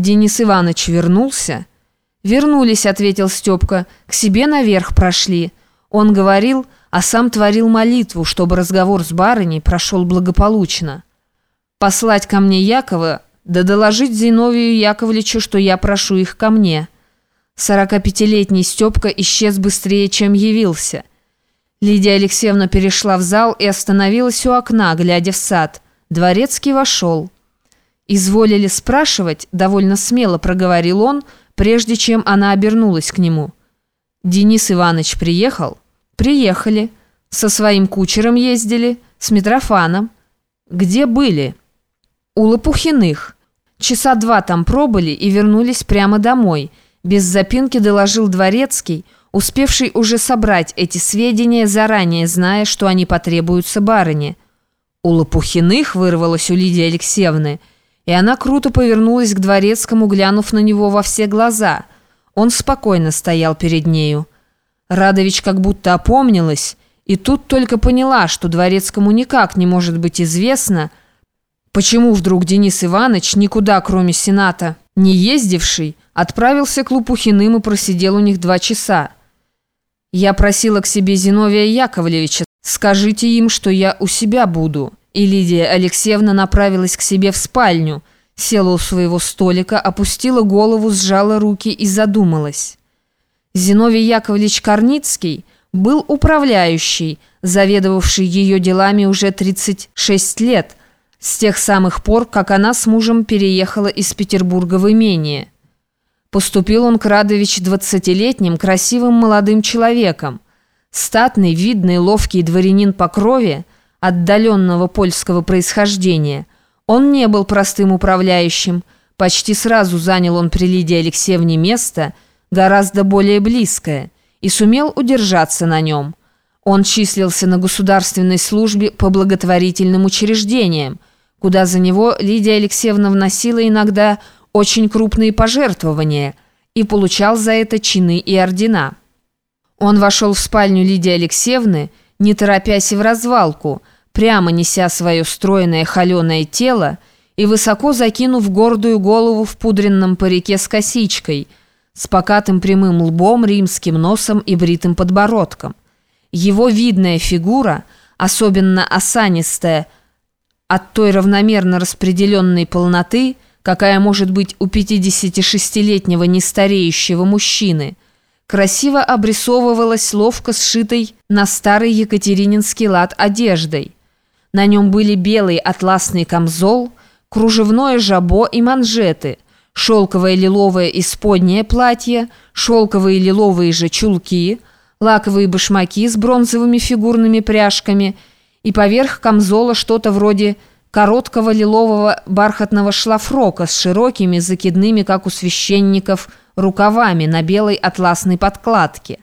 Денис Иванович вернулся. «Вернулись», — ответил Степка, — «к себе наверх прошли». Он говорил, а сам творил молитву, чтобы разговор с барыней прошел благополучно. «Послать ко мне Якова, да доложить Зиновию Яковлевичу, что я прошу их ко мне». Сорокапятилетний Степка исчез быстрее, чем явился. Лидия Алексеевна перешла в зал и остановилась у окна, глядя в сад. Дворецкий вошел. «Изволили спрашивать?» – довольно смело проговорил он, прежде чем она обернулась к нему. «Денис Иванович приехал?» «Приехали. Со своим кучером ездили, с Митрофаном. Где были?» «У Лопухиных. Часа два там пробыли и вернулись прямо домой». Без запинки доложил Дворецкий, успевший уже собрать эти сведения, заранее зная, что они потребуются барыне. «У Лопухиных?» вырвалось у Лидии Алексеевны – и она круто повернулась к дворецкому, глянув на него во все глаза. Он спокойно стоял перед нею. Радович как будто опомнилась, и тут только поняла, что дворецкому никак не может быть известно, почему вдруг Денис Иванович, никуда кроме Сената не ездивший, отправился к Лупухиным и просидел у них два часа. «Я просила к себе Зиновия Яковлевича, скажите им, что я у себя буду». И Лидия Алексеевна направилась к себе в спальню, села у своего столика, опустила голову, сжала руки и задумалась. Зиновий Яковлевич Корницкий был управляющий, заведовавший ее делами уже 36 лет, с тех самых пор, как она с мужем переехала из Петербурга в имение. Поступил он к Радович двадцатилетним, красивым молодым человеком. Статный, видный, ловкий дворянин по крови – отдаленного польского происхождения. Он не был простым управляющим. Почти сразу занял он при Лидии Алексеевне место, гораздо более близкое, и сумел удержаться на нем. Он числился на государственной службе по благотворительным учреждениям, куда за него Лидия Алексеевна вносила иногда очень крупные пожертвования и получал за это чины и ордена. Он вошел в спальню Лидии Алексеевны, не торопясь и в развалку, прямо неся свое стройное холеное тело и высоко закинув гордую голову в пудренном парике с косичкой, с покатым прямым лбом, римским носом и бритым подбородком. Его видная фигура, особенно осанистая, от той равномерно распределенной полноты, какая может быть у 56-летнего нестареющего мужчины – красиво обрисовывалась ловко сшитой на старый екатерининский лад одеждой. На нем были белый атласный камзол, кружевное жабо и манжеты, шелковое лиловое исподнее платье, шелковые лиловые же чулки, лаковые башмаки с бронзовыми фигурными пряжками и поверх камзола что-то вроде короткого лилового бархатного шлафрока с широкими закидными, как у священников, рукавами на белой атласной подкладке.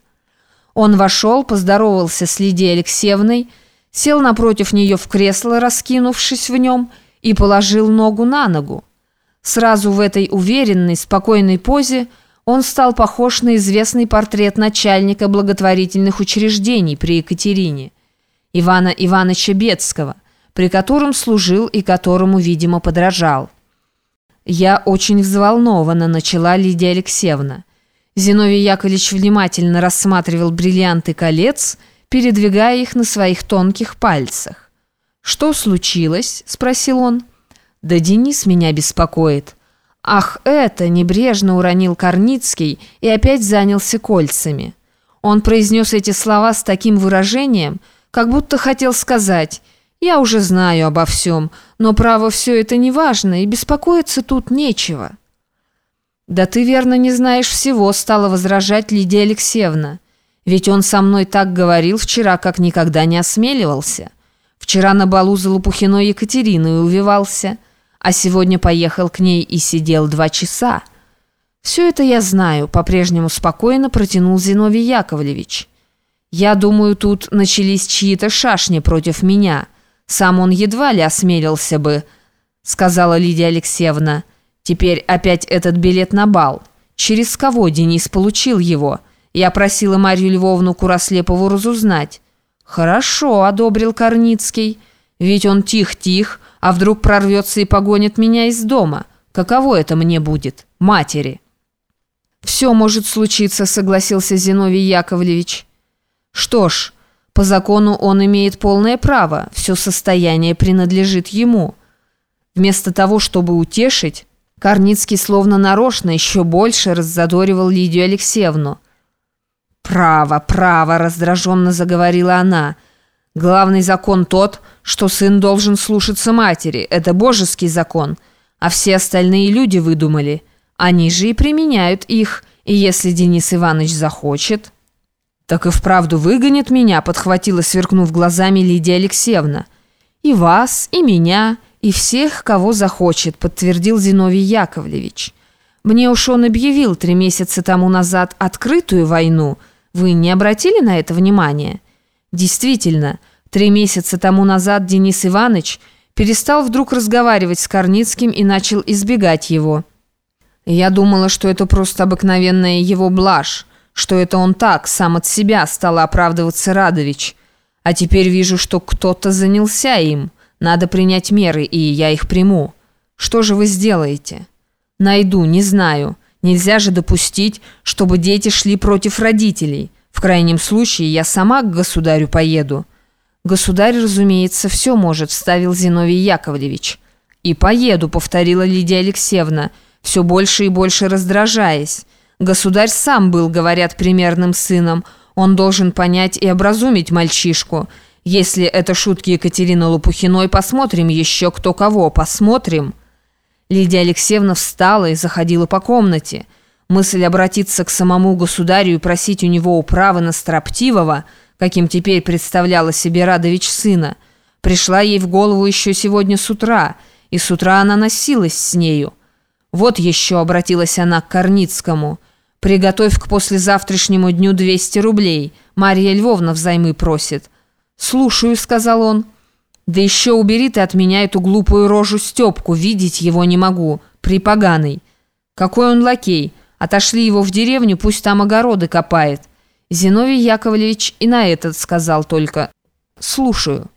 Он вошел, поздоровался с Лидией Алексеевной, сел напротив нее в кресло, раскинувшись в нем, и положил ногу на ногу. Сразу в этой уверенной, спокойной позе он стал похож на известный портрет начальника благотворительных учреждений при Екатерине, Ивана Ивановича Бедского, при котором служил и которому, видимо, подражал. «Я очень взволнована», — начала Лидия Алексеевна. Зиновий Яковлевич внимательно рассматривал бриллианты колец, передвигая их на своих тонких пальцах. «Что случилось?» — спросил он. «Да Денис меня беспокоит». «Ах, это!» — небрежно уронил Корницкий и опять занялся кольцами. Он произнес эти слова с таким выражением, как будто хотел сказать — я уже знаю обо всем, но, право, все это не важно, и беспокоиться тут нечего». «Да ты, верно, не знаешь всего», — стала возражать Лидия Алексеевна. «Ведь он со мной так говорил вчера, как никогда не осмеливался. Вчера на балу за Лопухиной Екатериной увивался, а сегодня поехал к ней и сидел два часа». «Все это я знаю», — по-прежнему спокойно протянул Зиновий Яковлевич. «Я думаю, тут начались чьи-то шашни против меня». Сам он едва ли осмелился бы, сказала Лидия Алексеевна. Теперь опять этот билет на бал. Через кого Денис получил его? Я просила Марью Львовну Курослепову разузнать. «Хорошо», — одобрил Корницкий. «Ведь он тих-тих, а вдруг прорвется и погонит меня из дома. Каково это мне будет, матери?» «Все может случиться», — согласился Зиновий Яковлевич. «Что ж, по закону он имеет полное право, все состояние принадлежит ему». Вместо того, чтобы утешить, Корницкий словно нарочно еще больше раззадоривал Лидию Алексеевну. «Право, право!» – раздраженно заговорила она. «Главный закон тот, что сын должен слушаться матери. Это божеский закон. А все остальные люди выдумали. Они же и применяют их. И если Денис Иванович захочет...» «Так и вправду выгонит меня», – подхватила, сверкнув глазами Лидия Алексеевна. «И вас, и меня, и всех, кого захочет», — подтвердил Зиновий Яковлевич. «Мне уж он объявил три месяца тому назад открытую войну. Вы не обратили на это внимания?» «Действительно, три месяца тому назад Денис Иванович перестал вдруг разговаривать с Корницким и начал избегать его. Я думала, что это просто обыкновенная его блажь, что это он так, сам от себя, стал оправдываться Радович. А теперь вижу, что кто-то занялся им». Надо принять меры, и я их приму. Что же вы сделаете? Найду, не знаю. Нельзя же допустить, чтобы дети шли против родителей. В крайнем случае я сама к государю поеду. Государь, разумеется, все может, вставил Зиновий Яковлевич. И поеду, повторила Лидия Алексеевна, все больше и больше раздражаясь. Государь сам был, говорят, примерным сыном. Он должен понять и образумить мальчишку – если это шутки Екатерины Лопухиной, посмотрим еще кто кого, посмотрим». Лидия Алексеевна встала и заходила по комнате. Мысль обратиться к самому государю и просить у него управы на строптивого, каким теперь представляла себе Радович сына, пришла ей в голову еще сегодня с утра, и с утра она носилась с нею. Вот еще обратилась она к Корницкому. «Приготовь к послезавтрашнему дню 200 рублей. Марья Львовна взаймы просит». «Слушаю», — сказал он. «Да еще убери ты от меня эту глупую рожу Степку, видеть его не могу, припоганый. Какой он лакей, отошли его в деревню, пусть там огороды копает». Зиновий Яковлевич и на этот сказал только «Слушаю».